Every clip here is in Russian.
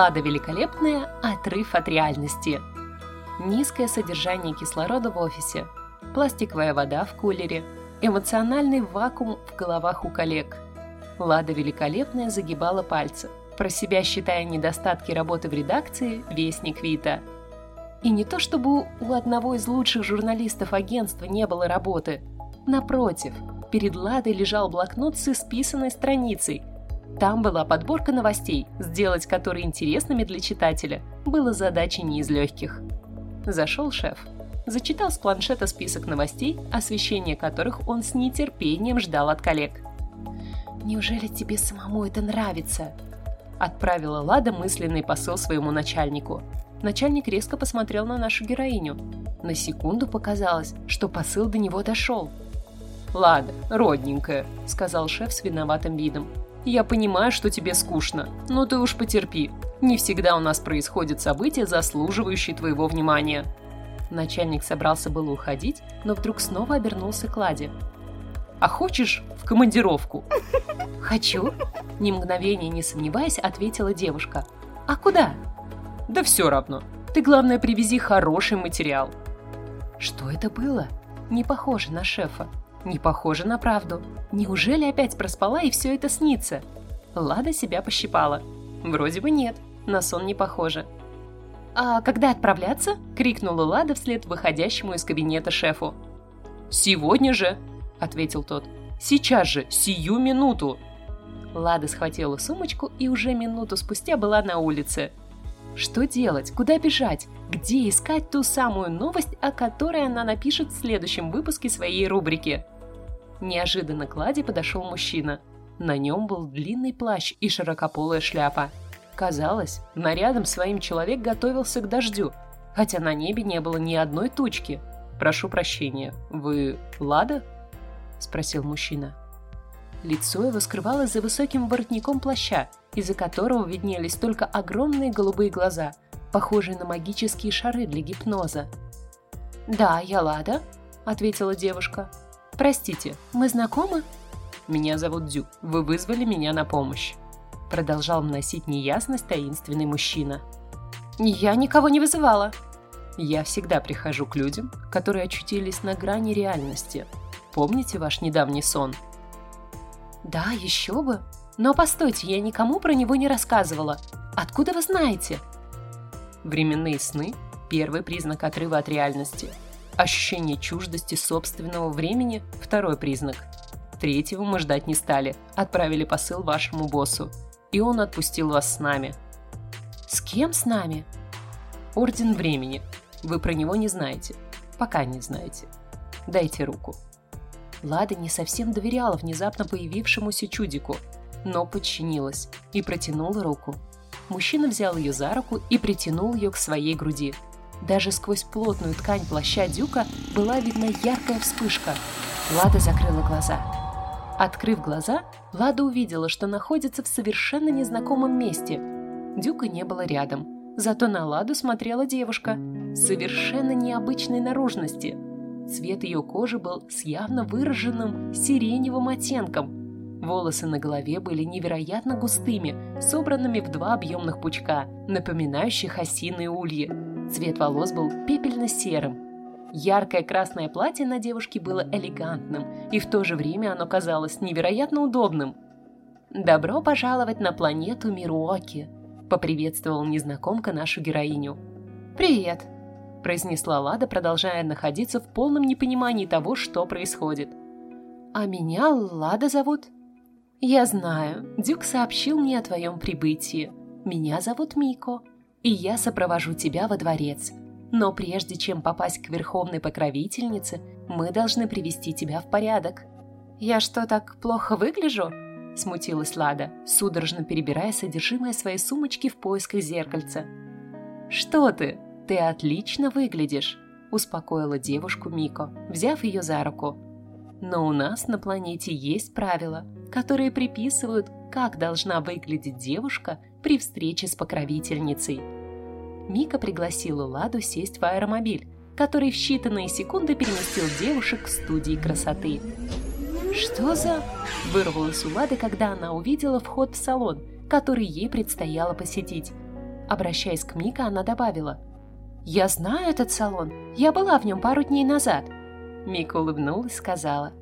Лада Великолепная – отрыв от реальности. Низкое содержание кислорода в офисе, пластиковая вода в кулере, эмоциональный вакуум в головах у коллег. Лада Великолепная загибала пальцы, про себя считая недостатки работы в редакции «Вестник Вита». И не то чтобы у одного из лучших журналистов агентства не было работы. Напротив, перед Ладой лежал блокнот с исписанной страницей. Там была подборка новостей, сделать которые интересными для читателя было задачей не из легких. Зашел шеф. Зачитал с планшета список новостей, освещение которых он с нетерпением ждал от коллег. «Неужели тебе самому это нравится?» Отправила Лада мысленный посыл своему начальнику. Начальник резко посмотрел на нашу героиню. На секунду показалось, что посыл до него дошел. «Лада, родненькая», — сказал шеф с виноватым видом. «Я понимаю, что тебе скучно, но ты уж потерпи. Не всегда у нас происходят события, заслуживающие твоего внимания». Начальник собрался было уходить, но вдруг снова обернулся к Ладе. «А хочешь в командировку?» «Хочу», — ни мгновения не сомневаясь, ответила девушка. «А куда?» «Да все равно. Ты, главное, привези хороший материал». Что это было? Не похоже на шефа. Не похоже на правду. Неужели опять проспала и все это снится? Лада себя пощипала. Вроде бы нет, на сон не похоже. «А когда отправляться?» — крикнула Лада вслед выходящему из кабинета шефу. «Сегодня же!» — ответил тот. «Сейчас же, сию минуту!» Лада схватила сумочку и уже минуту спустя была на улице. Что делать? Куда бежать? Где искать ту самую новость, о которой она напишет в следующем выпуске своей рубрики? Неожиданно к Ладе подошел мужчина. На нем был длинный плащ и широкополая шляпа. Казалось, нарядом своим человек готовился к дождю, хотя на небе не было ни одной тучки. «Прошу прощения, вы Лада?» – спросил мужчина. Лицо его скрывалось за высоким воротником плаща, из-за которого виднелись только огромные голубые глаза, похожие на магические шары для гипноза. «Да, я Лада», — ответила девушка. «Простите, мы знакомы?» «Меня зовут Дю. Вы вызвали меня на помощь», — продолжал вносить неясность таинственный мужчина. «Я никого не вызывала». «Я всегда прихожу к людям, которые очутились на грани реальности. Помните ваш недавний сон?» «Да, еще бы. Но постойте, я никому про него не рассказывала. Откуда вы знаете?» Временные сны – первый признак отрыва от реальности. Ощущение чуждости собственного времени – второй признак. Третьего мы ждать не стали, отправили посыл вашему боссу, и он отпустил вас с нами. «С кем с нами?» «Орден времени. Вы про него не знаете. Пока не знаете. Дайте руку». Лада не совсем доверяла внезапно появившемуся чудику, но подчинилась и протянула руку. Мужчина взял ее за руку и притянул ее к своей груди. Даже сквозь плотную ткань плаща Дюка была видна яркая вспышка. Лада закрыла глаза. Открыв глаза, Лада увидела, что находится в совершенно незнакомом месте. Дюка не было рядом, зато на Ладу смотрела девушка совершенно необычной наружности – Цвет ее кожи был с явно выраженным сиреневым оттенком. Волосы на голове были невероятно густыми, собранными в два объемных пучка, напоминающих осиные ульи. Цвет волос был пепельно-серым. Яркое красное платье на девушке было элегантным, и в то же время оно казалось невероятно удобным. «Добро пожаловать на планету Мируоки», — поприветствовал незнакомка нашу героиню. «Привет», – произнесла Лада, продолжая находиться в полном непонимании того, что происходит. «А меня Лада зовут?» «Я знаю. Дюк сообщил мне о твоем прибытии. Меня зовут Мико, и я сопровожу тебя во дворец. Но прежде чем попасть к верховной покровительнице, мы должны привести тебя в порядок». «Я что, так плохо выгляжу?» – смутилась Лада, судорожно перебирая содержимое своей сумочки в поисках зеркальца. «Что ты?» «Ты отлично выглядишь», – успокоила девушку Мико, взяв ее за руку. «Но у нас на планете есть правила, которые приписывают, как должна выглядеть девушка при встрече с покровительницей». Мика пригласила Ладу сесть в аэромобиль, который в считанные секунды переместил девушек к студии красоты. «Что за...» – вырвалась у Лады, когда она увидела вход в салон, который ей предстояло посетить. Обращаясь к Мика, она добавила. «Я знаю этот салон. Я была в нем пару дней назад». Мика улыбнулась и сказала.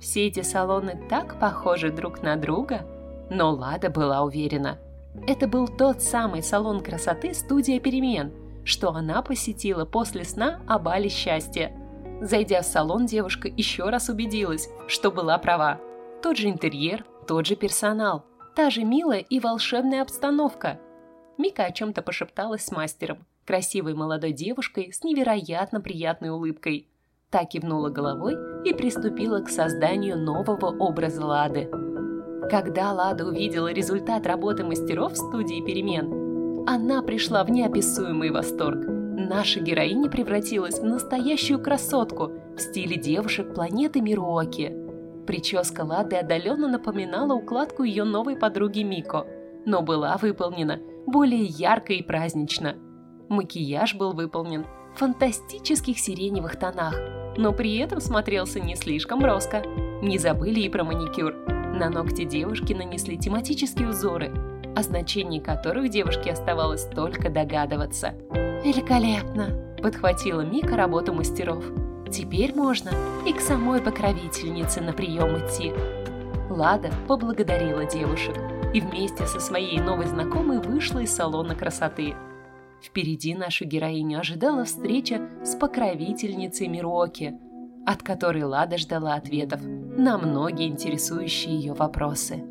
«Все эти салоны так похожи друг на друга». Но Лада была уверена. Это был тот самый салон красоты «Студия перемен», что она посетила после сна о бале счастья. Зайдя в салон, девушка еще раз убедилась, что была права. Тот же интерьер, тот же персонал, та же милая и волшебная обстановка. Мика о чем-то пошепталась с мастером, красивой молодой девушкой с невероятно приятной улыбкой. Та кивнула головой и приступила к созданию нового образа Лады. Когда Лада увидела результат работы мастеров в студии перемен, она пришла в неописуемый восторг. Наша героиня превратилась в настоящую красотку в стиле девушек планеты Мируоки. Прическа Лады отдаленно напоминала укладку ее новой подруги Мико, но была выполнена более ярко и празднично. Макияж был выполнен в фантастических сиреневых тонах, но при этом смотрелся не слишком броско. Не забыли и про маникюр. На ногти девушки нанесли тематические узоры, о значении которых девушке оставалось только догадываться. «Великолепно!» – подхватила Мика работу мастеров. «Теперь можно и к самой покровительнице на прием идти». Лада поблагодарила девушек и вместе со своей новой знакомой вышла из салона красоты. Впереди нашу героиню ожидала встреча с покровительницей Мироки – от которой Лада ждала ответов на многие интересующие ее вопросы.